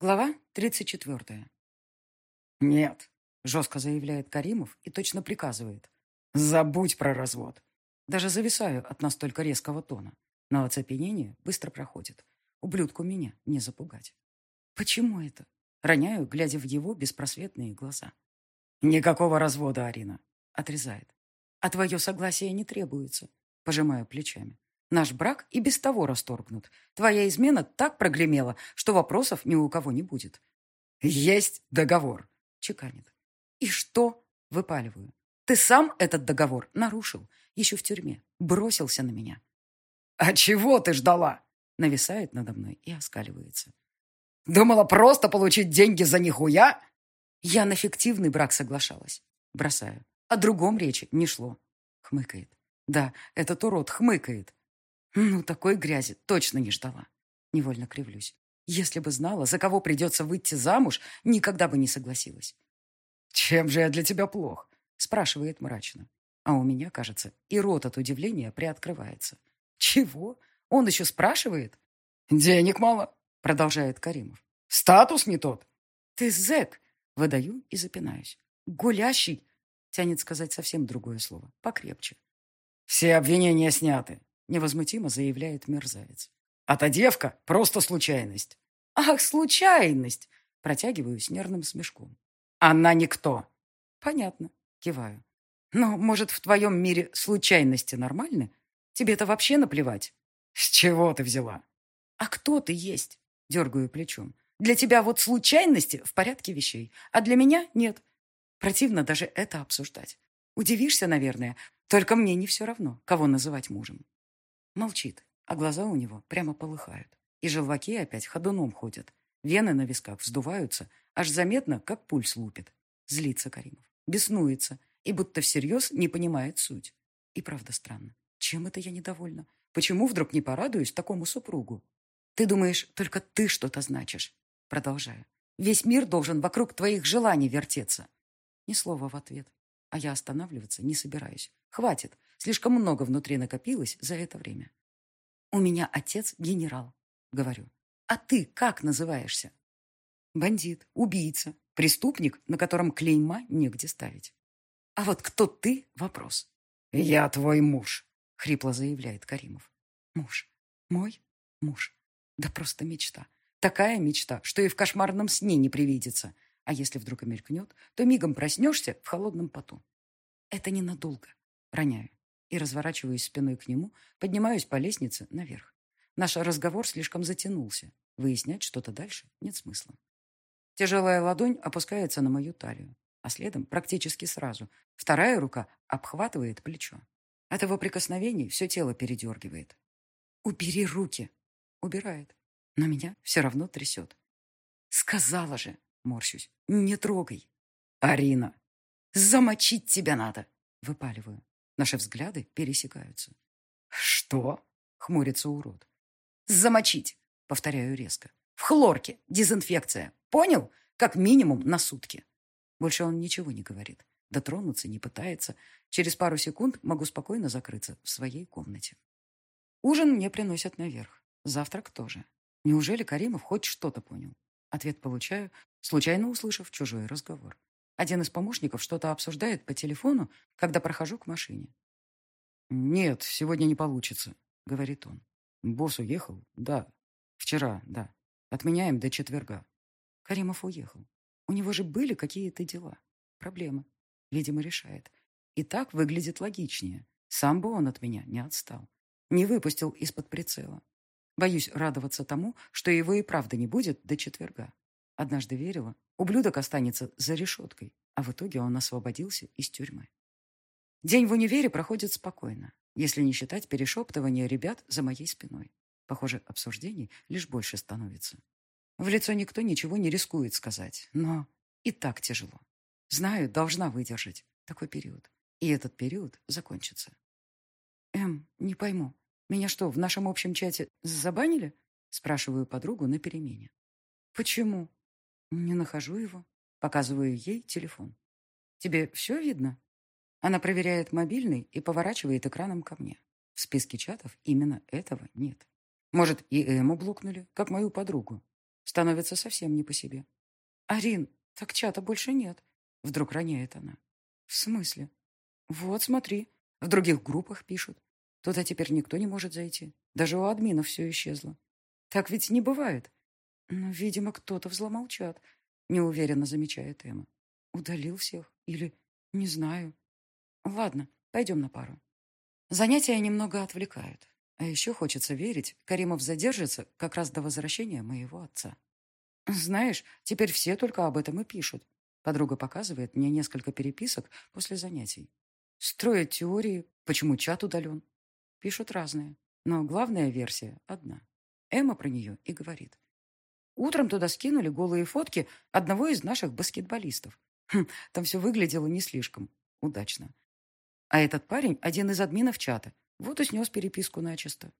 Глава 34. «Нет», — жестко заявляет Каримов и точно приказывает. «Забудь про развод». Даже зависаю от настолько резкого тона, но оцепенение быстро проходит. Ублюдку меня не запугать. Почему это? Роняю, глядя в его беспросветные глаза. «Никакого развода, Арина», — отрезает. «А твое согласие не требуется», — пожимаю плечами. Наш брак и без того расторгнут. Твоя измена так прогремела, что вопросов ни у кого не будет. Есть договор, чеканит. И что? Выпаливаю. Ты сам этот договор нарушил. Еще в тюрьме. Бросился на меня. А чего ты ждала? Нависает надо мной и оскаливается. Думала просто получить деньги за нихуя? Я на фиктивный брак соглашалась. Бросаю. О другом речи не шло. Хмыкает. Да, этот урод хмыкает. Ну, такой грязи точно не ждала. Невольно кривлюсь. Если бы знала, за кого придется выйти замуж, никогда бы не согласилась. «Чем же я для тебя плох?» спрашивает мрачно. А у меня, кажется, и рот от удивления приоткрывается. «Чего? Он еще спрашивает?» «Денег мало», продолжает Каримов. «Статус не тот». «Ты зэк!» Выдаю и запинаюсь. «Гулящий!» Тянет сказать совсем другое слово, покрепче. «Все обвинения сняты невозмутимо заявляет мерзавец. А та девка — просто случайность. Ах, случайность! Протягиваю с нервным смешком. Она никто. Понятно, киваю. Но, может, в твоем мире случайности нормальны? Тебе-то вообще наплевать? С чего ты взяла? А кто ты есть? Дергаю плечом. Для тебя вот случайности в порядке вещей, а для меня нет. Противно даже это обсуждать. Удивишься, наверное, только мне не все равно, кого называть мужем. Молчит, а глаза у него прямо полыхают. И желваки опять ходуном ходят. Вены на висках вздуваются, аж заметно, как пульс лупит. Злится Каримов, беснуется и будто всерьез не понимает суть. И правда странно. Чем это я недовольна? Почему вдруг не порадуюсь такому супругу? Ты думаешь, только ты что-то значишь? Продолжаю. Весь мир должен вокруг твоих желаний вертеться. Ни слова в ответ. А я останавливаться не собираюсь. Хватит. Слишком много внутри накопилось за это время. «У меня отец генерал», — говорю. «А ты как называешься?» «Бандит, убийца, преступник, на котором клейма негде ставить». «А вот кто ты?» — вопрос. «Я твой муж», — хрипло заявляет Каримов. «Муж? Мой муж? Да просто мечта. Такая мечта, что и в кошмарном сне не привидится. А если вдруг и мелькнет, то мигом проснешься в холодном поту. Это ненадолго. Роняю и разворачиваюсь спиной к нему, поднимаюсь по лестнице наверх. Наш разговор слишком затянулся. Выяснять что-то дальше нет смысла. Тяжелая ладонь опускается на мою талию, а следом, практически сразу, вторая рука обхватывает плечо. От его прикосновений все тело передергивает. «Убери руки!» Убирает. Но меня все равно трясет. «Сказала же!» Морщусь. «Не трогай!» «Арина!» «Замочить тебя надо!» Выпаливаю. Наши взгляды пересекаются. «Что?» — хмурится урод. «Замочить!» — повторяю резко. «В хлорке! Дезинфекция! Понял? Как минимум на сутки!» Больше он ничего не говорит. Дотронуться не пытается. Через пару секунд могу спокойно закрыться в своей комнате. Ужин мне приносят наверх. Завтрак тоже. Неужели Каримов хоть что-то понял? Ответ получаю, случайно услышав чужой разговор. Один из помощников что-то обсуждает по телефону, когда прохожу к машине. «Нет, сегодня не получится», — говорит он. «Босс уехал? Да. Вчера, да. Отменяем до четверга». Каримов уехал. У него же были какие-то дела. Проблемы. Видимо, решает. И так выглядит логичнее. Сам бы он от меня не отстал. Не выпустил из-под прицела. Боюсь радоваться тому, что его и правда не будет до четверга. Однажды верила, ублюдок останется за решеткой, а в итоге он освободился из тюрьмы. День в универе проходит спокойно, если не считать перешептывания ребят за моей спиной. Похоже, обсуждений лишь больше становится. В лицо никто ничего не рискует сказать, но и так тяжело. Знаю, должна выдержать такой период. И этот период закончится. Эм, не пойму. Меня что, в нашем общем чате забанили? Спрашиваю подругу на перемене. Почему? Не нахожу его. Показываю ей телефон. Тебе все видно? Она проверяет мобильный и поворачивает экраном ко мне. В списке чатов именно этого нет. Может, и Эму блокнули, как мою подругу. Становится совсем не по себе. «Арин, так чата больше нет», — вдруг роняет она. «В смысле?» «Вот, смотри, в других группах пишут. Туда теперь никто не может зайти. Даже у админов все исчезло. Так ведь не бывает. Ну, видимо, кто-то взломал чат, неуверенно замечает Эмма. Удалил всех. Или не знаю. Ладно, пойдем на пару. Занятия немного отвлекают. А еще хочется верить, Каримов задержится как раз до возвращения моего отца. Знаешь, теперь все только об этом и пишут. Подруга показывает мне несколько переписок после занятий. Строят теории, почему чат удален. Пишут разные, но главная версия одна. Эмма про нее и говорит. Утром туда скинули голые фотки одного из наших баскетболистов. Хм, там все выглядело не слишком удачно. А этот парень – один из админов чата. Вот и снес переписку начисто.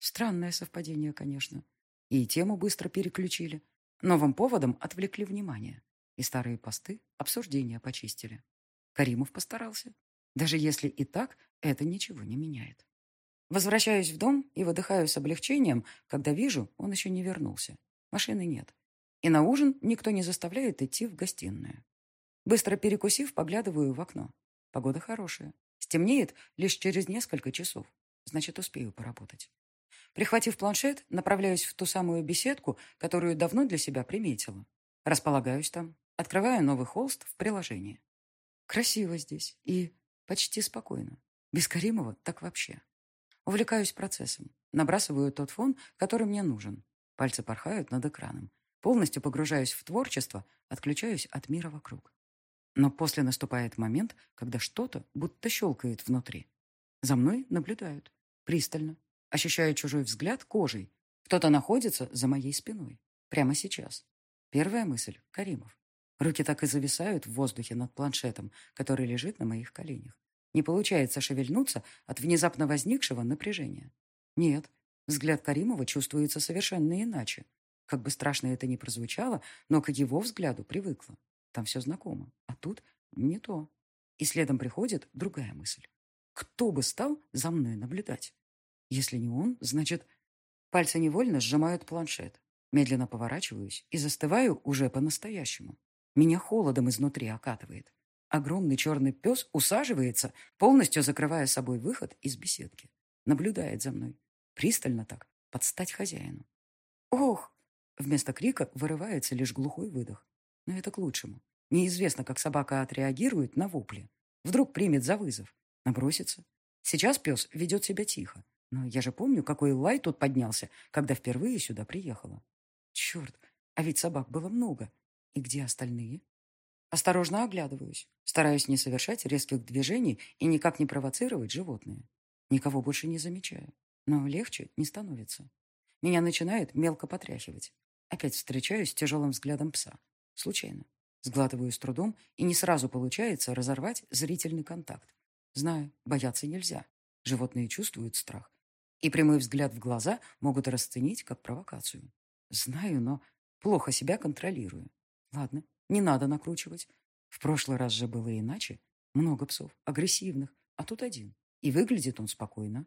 Странное совпадение, конечно. И тему быстро переключили. Новым поводом отвлекли внимание. И старые посты обсуждения почистили. Каримов постарался. Даже если и так, это ничего не меняет. Возвращаюсь в дом и выдыхаю с облегчением, когда вижу, он еще не вернулся. Машины нет. И на ужин никто не заставляет идти в гостиную. Быстро перекусив, поглядываю в окно. Погода хорошая. Стемнеет лишь через несколько часов. Значит, успею поработать. Прихватив планшет, направляюсь в ту самую беседку, которую давно для себя приметила. Располагаюсь там, открываю новый холст в приложении. Красиво здесь и почти спокойно. Без Каримова так вообще. Увлекаюсь процессом. Набрасываю тот фон, который мне нужен. Пальцы порхают над экраном. Полностью погружаюсь в творчество, отключаюсь от мира вокруг. Но после наступает момент, когда что-то будто щелкает внутри. За мной наблюдают. Пристально. Ощущаю чужой взгляд кожей. Кто-то находится за моей спиной. Прямо сейчас. Первая мысль — Каримов. Руки так и зависают в воздухе над планшетом, который лежит на моих коленях. Не получается шевельнуться от внезапно возникшего напряжения. Нет, взгляд Каримова чувствуется совершенно иначе. Как бы страшно это ни прозвучало, но к его взгляду привыкла. Там все знакомо. А тут не то. И следом приходит другая мысль. Кто бы стал за мной наблюдать? Если не он, значит... Пальцы невольно сжимают планшет. Медленно поворачиваюсь и застываю уже по-настоящему. Меня холодом изнутри окатывает. Огромный черный пес усаживается, полностью закрывая собой выход из беседки. Наблюдает за мной. Пристально так, под стать хозяину. «Ох!» Вместо крика вырывается лишь глухой выдох. Но это к лучшему. Неизвестно, как собака отреагирует на вопли. Вдруг примет за вызов. Набросится. Сейчас пес ведет себя тихо. Но я же помню, какой лай тут поднялся, когда впервые сюда приехала. Черт, а ведь собак было много. И где остальные? Осторожно оглядываюсь, стараюсь не совершать резких движений и никак не провоцировать животные. Никого больше не замечаю, но легче не становится. Меня начинает мелко потряхивать. Опять встречаюсь с тяжелым взглядом пса. Случайно. Сглатываю с трудом, и не сразу получается разорвать зрительный контакт. Знаю, бояться нельзя. Животные чувствуют страх. И прямой взгляд в глаза могут расценить как провокацию. Знаю, но плохо себя контролирую. Ладно, не надо накручивать. В прошлый раз же было иначе. Много псов, агрессивных, а тут один. И выглядит он спокойно.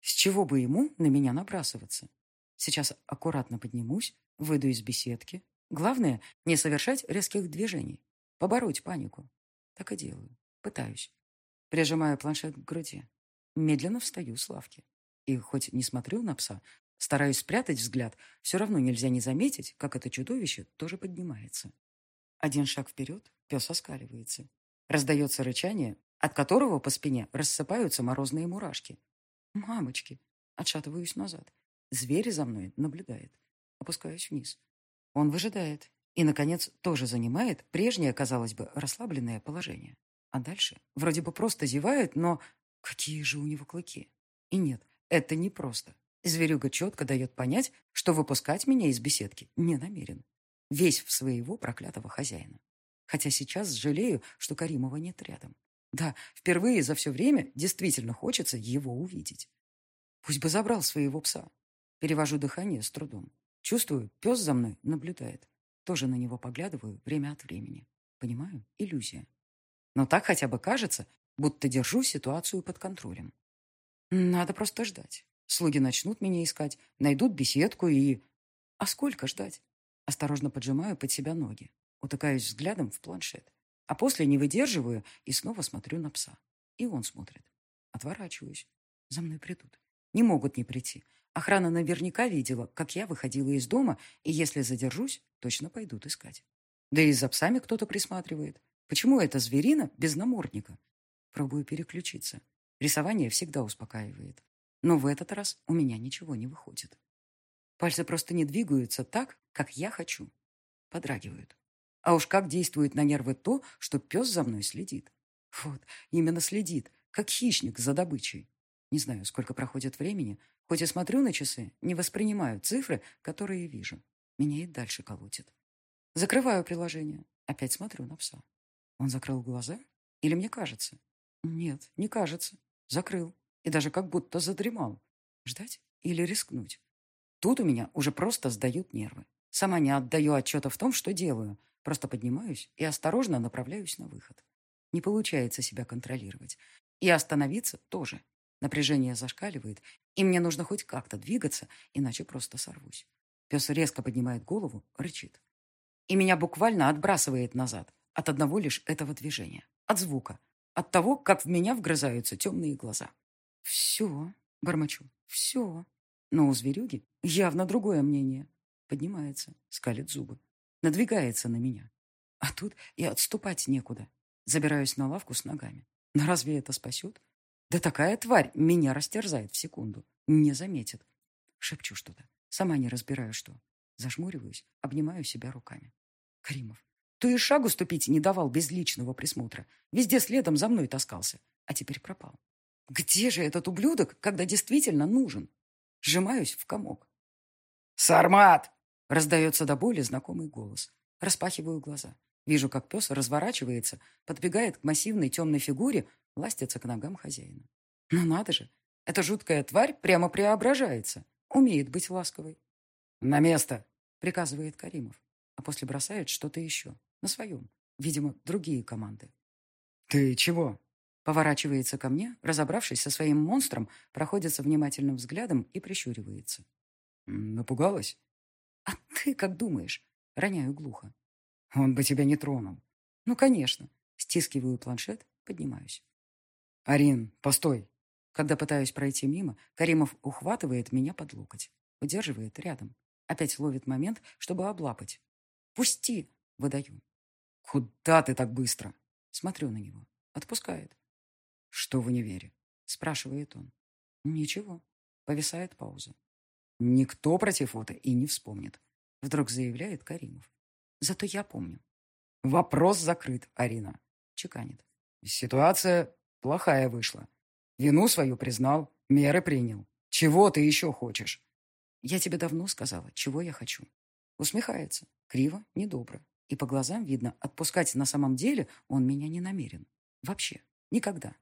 С чего бы ему на меня набрасываться? Сейчас аккуратно поднимусь, выйду из беседки. Главное, не совершать резких движений. Побороть панику. Так и делаю. Пытаюсь. Прижимаю планшет к груди. Медленно встаю с лавки. И хоть не смотрю на пса, стараюсь спрятать взгляд, все равно нельзя не заметить, как это чудовище тоже поднимается. Один шаг вперед, пес оскаливается. Раздается рычание, от которого по спине рассыпаются морозные мурашки. «Мамочки!» Отшатываюсь назад. Зверь за мной наблюдает. Опускаюсь вниз. Он выжидает. И, наконец, тоже занимает прежнее, казалось бы, расслабленное положение. А дальше вроде бы просто зевает, но какие же у него клыки? И нет, это не просто. Зверюга четко дает понять, что выпускать меня из беседки не намерен весь в своего проклятого хозяина. Хотя сейчас жалею, что Каримова нет рядом. Да, впервые за все время действительно хочется его увидеть. Пусть бы забрал своего пса. Перевожу дыхание с трудом. Чувствую, пес за мной наблюдает. Тоже на него поглядываю время от времени. Понимаю, иллюзия. Но так хотя бы кажется, будто держу ситуацию под контролем. Надо просто ждать. Слуги начнут меня искать, найдут беседку и... А сколько ждать? Осторожно поджимаю под себя ноги, утыкаюсь взглядом в планшет, а после не выдерживаю и снова смотрю на пса. И он смотрит. Отворачиваюсь. За мной придут. Не могут не прийти. Охрана наверняка видела, как я выходила из дома, и если задержусь, точно пойдут искать. Да и за псами кто-то присматривает. Почему эта зверина без намордника? Пробую переключиться. Рисование всегда успокаивает. Но в этот раз у меня ничего не выходит. Пальцы просто не двигаются так, как я хочу. Подрагивают. А уж как действует на нервы то, что пес за мной следит. Вот, именно следит, как хищник за добычей. Не знаю, сколько проходит времени, хоть и смотрю на часы, не воспринимаю цифры, которые вижу. Меня и дальше колотит. Закрываю приложение. Опять смотрю на пса. Он закрыл глаза? Или мне кажется? Нет, не кажется. Закрыл. И даже как будто задремал. Ждать или рискнуть? Тут у меня уже просто сдают нервы. Сама не отдаю отчета в том, что делаю. Просто поднимаюсь и осторожно направляюсь на выход. Не получается себя контролировать. И остановиться тоже. Напряжение зашкаливает, и мне нужно хоть как-то двигаться, иначе просто сорвусь. Пес резко поднимает голову, рычит. И меня буквально отбрасывает назад от одного лишь этого движения, от звука, от того, как в меня вгрызаются темные глаза. «Все», — бормочу, — «все». Но у зверюги явно другое мнение. Поднимается, скалит зубы, надвигается на меня. А тут и отступать некуда. Забираюсь на лавку с ногами. Но разве это спасет? Да такая тварь меня растерзает в секунду. Не заметит. Шепчу что-то. Сама не разбираю, что. Зажмуриваюсь, обнимаю себя руками. Каримов, ты и шагу ступить не давал без личного присмотра. Везде следом за мной таскался. А теперь пропал. Где же этот ублюдок, когда действительно нужен? Сжимаюсь в комок. «Сармат!» — раздается до боли знакомый голос. Распахиваю глаза. Вижу, как пес разворачивается, подбегает к массивной темной фигуре, ластится к ногам хозяина. Ну надо же, эта жуткая тварь прямо преображается, умеет быть ласковой. «На место!» — приказывает Каримов, а после бросает что-то еще, на своем, видимо, другие команды. «Ты чего?» Поворачивается ко мне, разобравшись со своим монстром, проходится внимательным взглядом и прищуривается. «Напугалась?» «А ты как думаешь?» Роняю глухо. «Он бы тебя не тронул». «Ну, конечно». Стискиваю планшет, поднимаюсь. «Арин, постой!» Когда пытаюсь пройти мимо, Каримов ухватывает меня под локоть. Удерживает рядом. Опять ловит момент, чтобы облапать. «Пусти!» — выдаю. «Куда ты так быстро?» Смотрю на него. Отпускает. «Что в универе?» — спрашивает он. «Ничего». Повисает пауза. «Никто про те фото и не вспомнит», — вдруг заявляет Каримов. «Зато я помню». «Вопрос закрыт, Арина», — чеканит. «Ситуация Плохая вышла. Вину свою признал, меры принял. Чего ты еще хочешь? Я тебе давно сказала, чего я хочу. Усмехается. Криво, недобро. И по глазам видно, отпускать на самом деле он меня не намерен. Вообще. Никогда.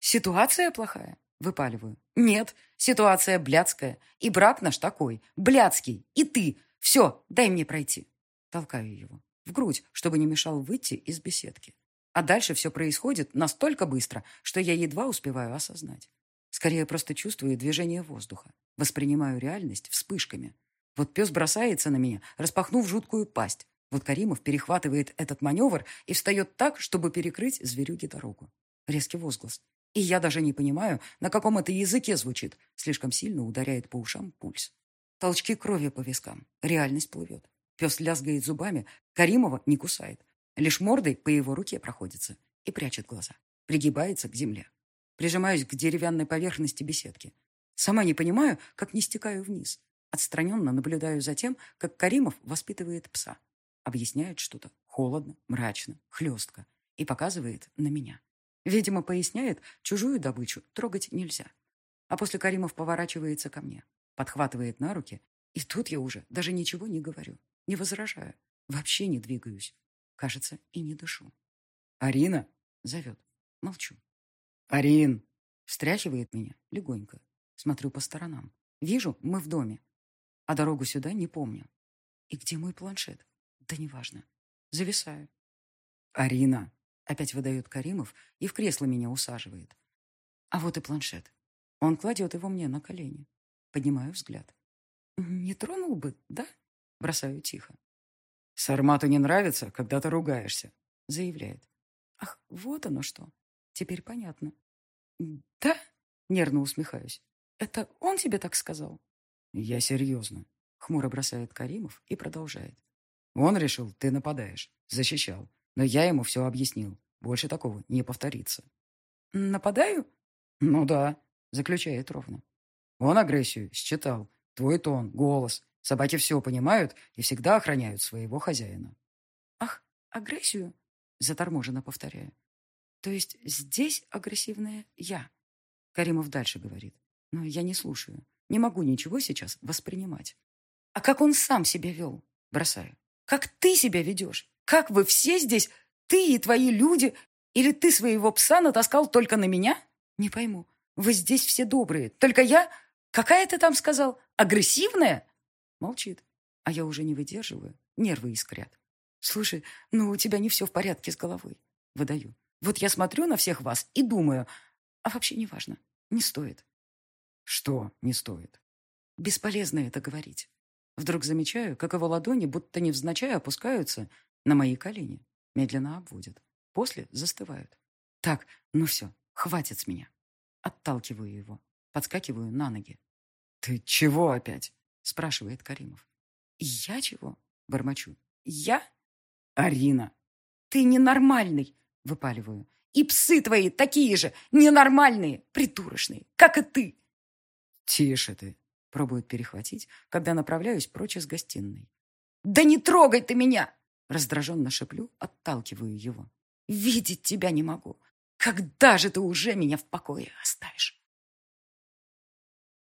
Ситуация плохая? Выпаливаю. Нет, ситуация блядская. И брак наш такой. Блядский. И ты. Все, дай мне пройти. Толкаю его. В грудь, чтобы не мешал выйти из беседки. А дальше все происходит настолько быстро, что я едва успеваю осознать. Скорее просто чувствую движение воздуха. Воспринимаю реальность вспышками. Вот пес бросается на меня, распахнув жуткую пасть. Вот Каримов перехватывает этот маневр и встает так, чтобы перекрыть зверюге дорогу. Резкий возглас. И я даже не понимаю, на каком это языке звучит. Слишком сильно ударяет по ушам пульс. Толчки крови по вискам. Реальность плывет. Пес лязгает зубами. Каримова не кусает. Лишь мордой по его руке проходится и прячет глаза. Пригибается к земле. Прижимаюсь к деревянной поверхности беседки. Сама не понимаю, как не стекаю вниз. Отстраненно наблюдаю за тем, как Каримов воспитывает пса. Объясняет что-то холодно, мрачно, хлестко. И показывает на меня. Видимо, поясняет, чужую добычу трогать нельзя. А после Каримов поворачивается ко мне. Подхватывает на руки. И тут я уже даже ничего не говорю. Не возражаю. Вообще не двигаюсь. Кажется, и не дышу. «Арина!» — зовет. Молчу. «Арин!» — встряхивает меня легонько. Смотрю по сторонам. Вижу, мы в доме. А дорогу сюда не помню. И где мой планшет? Да неважно. Зависаю. «Арина!» — опять выдает Каримов и в кресло меня усаживает. А вот и планшет. Он кладет его мне на колени. Поднимаю взгляд. «Не тронул бы, да?» Бросаю тихо. «Сармату не нравится, когда ты ругаешься», — заявляет. «Ах, вот оно что. Теперь понятно». «Да?» — нервно усмехаюсь. «Это он тебе так сказал?» «Я серьезно», — хмуро бросает Каримов и продолжает. «Он решил, ты нападаешь, защищал, но я ему все объяснил. Больше такого не повторится». «Нападаю?» «Ну да», — заключает ровно. «Он агрессию считал, твой тон, голос, Собаки все понимают и всегда охраняют своего хозяина. Ах, агрессию? Заторможенно повторяю. То есть здесь агрессивная я? Каримов дальше говорит. Но я не слушаю. Не могу ничего сейчас воспринимать. А как он сам себя вел? Бросаю. Как ты себя ведешь? Как вы все здесь, ты и твои люди? Или ты своего пса натаскал только на меня? Не пойму. Вы здесь все добрые. Только я... Какая ты там сказал? Агрессивная? Молчит. А я уже не выдерживаю. Нервы искрят. Слушай, ну у тебя не все в порядке с головой. Выдаю. Вот я смотрю на всех вас и думаю, а вообще не важно. Не стоит. Что не стоит? Бесполезно это говорить. Вдруг замечаю, как его ладони, будто невзначай, опускаются на мои колени. Медленно обводят. После застывают. Так, ну все, хватит с меня. Отталкиваю его. Подскакиваю на ноги. Ты чего опять? спрашивает Каримов. Я чего? Бормочу. Я? Арина. Ты ненормальный, выпаливаю. И псы твои такие же, ненормальные, придурочные, как и ты. Тише ты, пробует перехватить, когда направляюсь прочь из гостиной. Да не трогай ты меня! Раздраженно шеплю, отталкиваю его. Видеть тебя не могу. Когда же ты уже меня в покое оставишь?